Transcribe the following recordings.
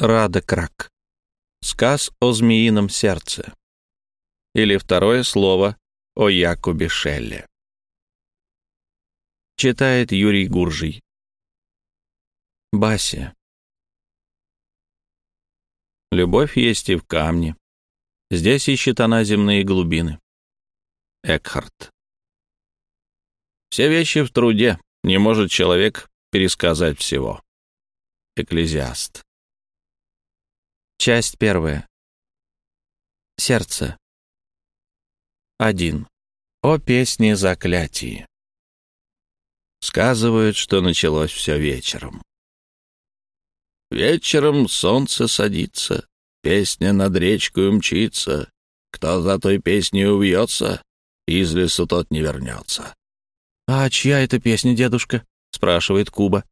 Рада Крак. Сказ о змеином сердце. Или второе слово о Якубе Шелле. Читает Юрий Гуржий. Бася. Любовь есть и в камне. Здесь ищет она земные глубины. Экхарт. Все вещи в труде. Не может человек пересказать всего. Экклезиаст. Часть первая. Сердце. Один. О песне заклятии. Сказывают, что началось все вечером. Вечером солнце садится, песня над речкой мчится. Кто за той песней увьется, из лесу тот не вернется. — А чья это песня, дедушка? — спрашивает Куба.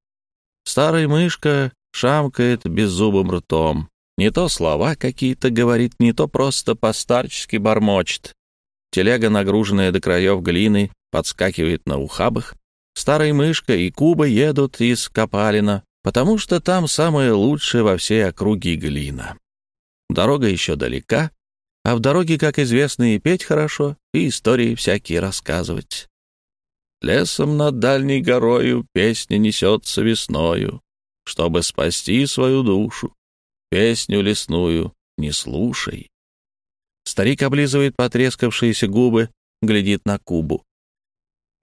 Старая мышка шамкает беззубым ртом. Не то слова какие-то говорит, не то просто постарчески бормочет. Телега, нагруженная до краев глиной, подскакивает на ухабах. Старая мышка и Куба едут из Копалина, потому что там самое лучшее во всей округе глина. Дорога еще далека, а в дороге, как известно, и петь хорошо, и истории всякие рассказывать. Лесом над дальней горою песня несется весною, чтобы спасти свою душу песню лесную не слушай. Старик облизывает потрескавшиеся губы, глядит на Кубу.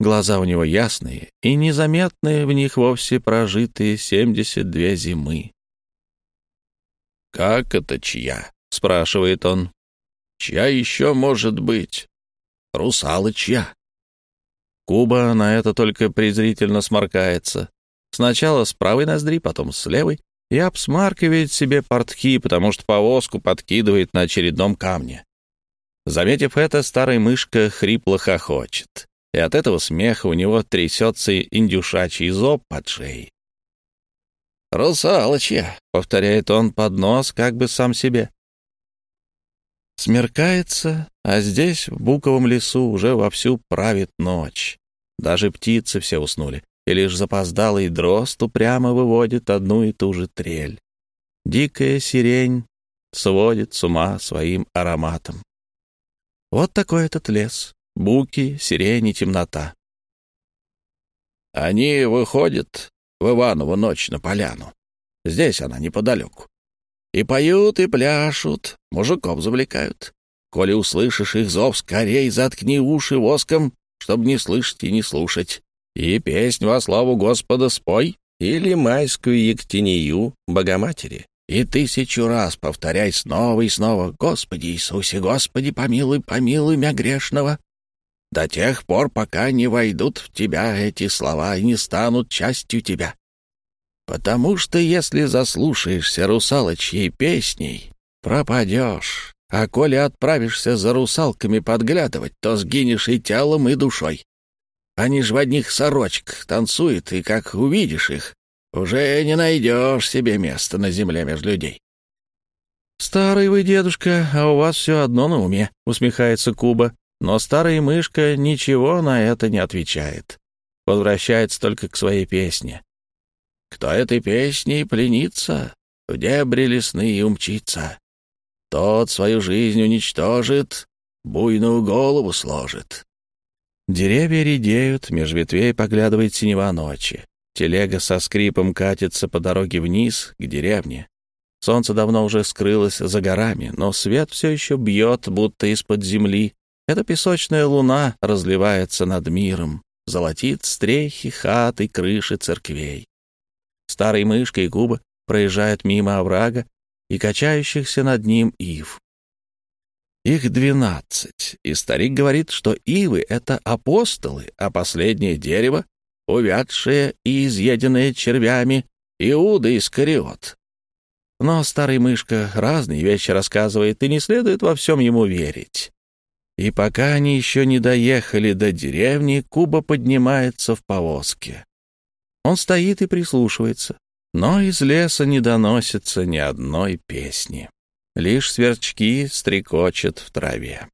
Глаза у него ясные и незаметные в них вовсе прожитые семьдесят две зимы. «Как это чья?» — спрашивает он. «Чья еще может быть? Русалы чья?» Куба на это только презрительно сморкается. Сначала с правой ноздри, потом с левой, и обсмаркивает себе портки, потому что повозку подкидывает на очередном камне. Заметив это, старая мышка хрипло хохочет, и от этого смеха у него трясется индюшачий зоб под шеей. «Русалочья!» — повторяет он под нос, как бы сам себе. Смеркается, а здесь, в буковом лесу, уже вовсю правит ночь. Даже птицы все уснули и лишь запоздалый дрозд упрямо выводит одну и ту же трель. Дикая сирень сводит с ума своим ароматом. Вот такой этот лес. Буки, сирень и темнота. Они выходят в Иванову ночь на поляну. Здесь она неподалеку. И поют, и пляшут, мужиков завлекают. Коли услышишь их зов, скорей заткни уши воском, чтобы не слышать и не слушать и песнь во славу Господа спой, или майскую Ектинию Богоматери. И тысячу раз повторяй снова и снова «Господи Иисусе, Господи, помилуй, помилуй мя грешного». До тех пор, пока не войдут в тебя эти слова и не станут частью тебя. Потому что если заслушаешься русалочьей песней, пропадешь, а коли отправишься за русалками подглядывать, то сгинешь и телом, и душой. Они ж в одних сорочках танцуют, и как увидишь их, уже не найдешь себе места на земле между людей. «Старый вы, дедушка, а у вас все одно на уме», — усмехается Куба. Но старая мышка ничего на это не отвечает. Возвращается только к своей песне. «Кто этой песней пленится, в дебри лесные умчится. Тот свою жизнь уничтожит, буйную голову сложит. Деревья редеют, меж ветвей поглядывает синева ночи. Телега со скрипом катится по дороге вниз, к деревне. Солнце давно уже скрылось за горами, но свет все еще бьет, будто из-под земли. Эта песочная луна разливается над миром, золотит стрехи, хаты, крыши церквей. Старый мышка и губа проезжают мимо оврага и качающихся над ним ив. Их двенадцать, и старик говорит, что ивы — это апостолы, а последнее дерево — увядшее и изъеденное червями Иуда Искариот. Но старый мышка разные вещи рассказывает, и не следует во всем ему верить. И пока они еще не доехали до деревни, Куба поднимается в повозке. Он стоит и прислушивается, но из леса не доносится ни одной песни. Лишь сверчки стрекочут в траве.